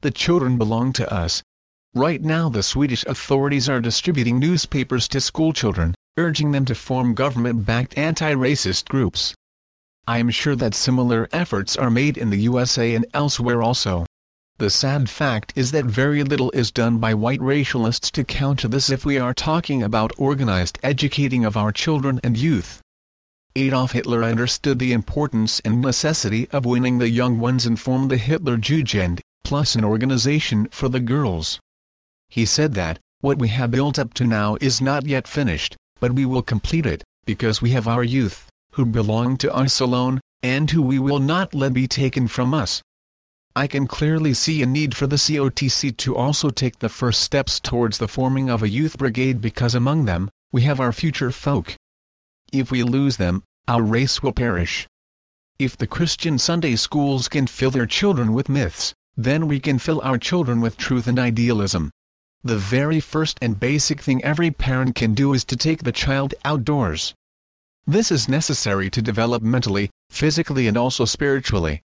the children belong to us. Right now the Swedish authorities are distributing newspapers to schoolchildren, urging them to form government-backed anti-racist groups. I am sure that similar efforts are made in the USA and elsewhere also. The sad fact is that very little is done by white racialists to counter this if we are talking about organized educating of our children and youth. Adolf Hitler understood the importance and necessity of winning the young ones and formed the Hitler Jugend, plus an organization for the girls. He said that, what we have built up to now is not yet finished, but we will complete it, because we have our youth, who belong to us alone, and who we will not let be taken from us. I can clearly see a need for the COTC to also take the first steps towards the forming of a youth brigade because among them, we have our future folk. If we lose them, our race will perish. If the Christian Sunday schools can fill their children with myths, then we can fill our children with truth and idealism. The very first and basic thing every parent can do is to take the child outdoors. This is necessary to develop mentally, physically and also spiritually.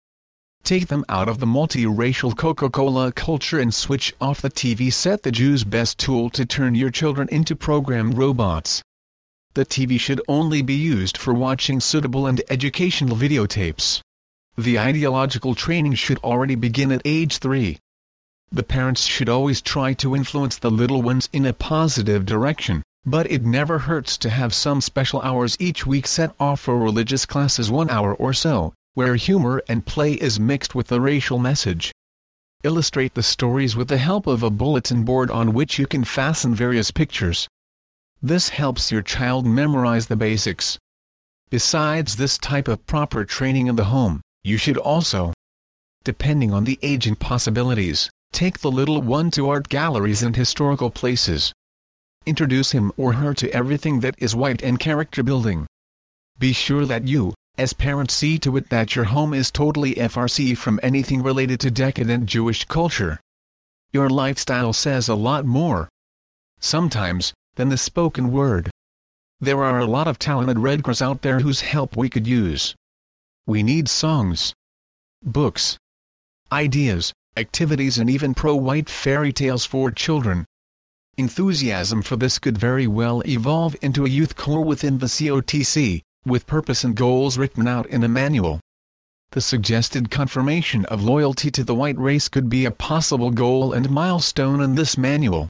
Take them out of the multiracial Coca-Cola culture and switch off the TV set the Jew's best tool to turn your children into programmed robots. The TV should only be used for watching suitable and educational videotapes. The ideological training should already begin at age 3. The parents should always try to influence the little ones in a positive direction, but it never hurts to have some special hours each week set off for religious classes one hour or so, where humor and play is mixed with the racial message. Illustrate the stories with the help of a bulletin board on which you can fasten various pictures. This helps your child memorize the basics. Besides this type of proper training in the home, you should also, depending on the age and possibilities, take the little one to art galleries and historical places. Introduce him or her to everything that is white and character building. Be sure that you, as parents see to it that your home is totally FRC from anything related to decadent Jewish culture. Your lifestyle says a lot more. Sometimes, than the spoken word. There are a lot of talented redcors out there whose help we could use. We need songs, books, ideas, activities and even pro-white fairy tales for children. Enthusiasm for this could very well evolve into a youth corps within the COTC, with purpose and goals written out in a manual. The suggested confirmation of loyalty to the white race could be a possible goal and milestone in this manual.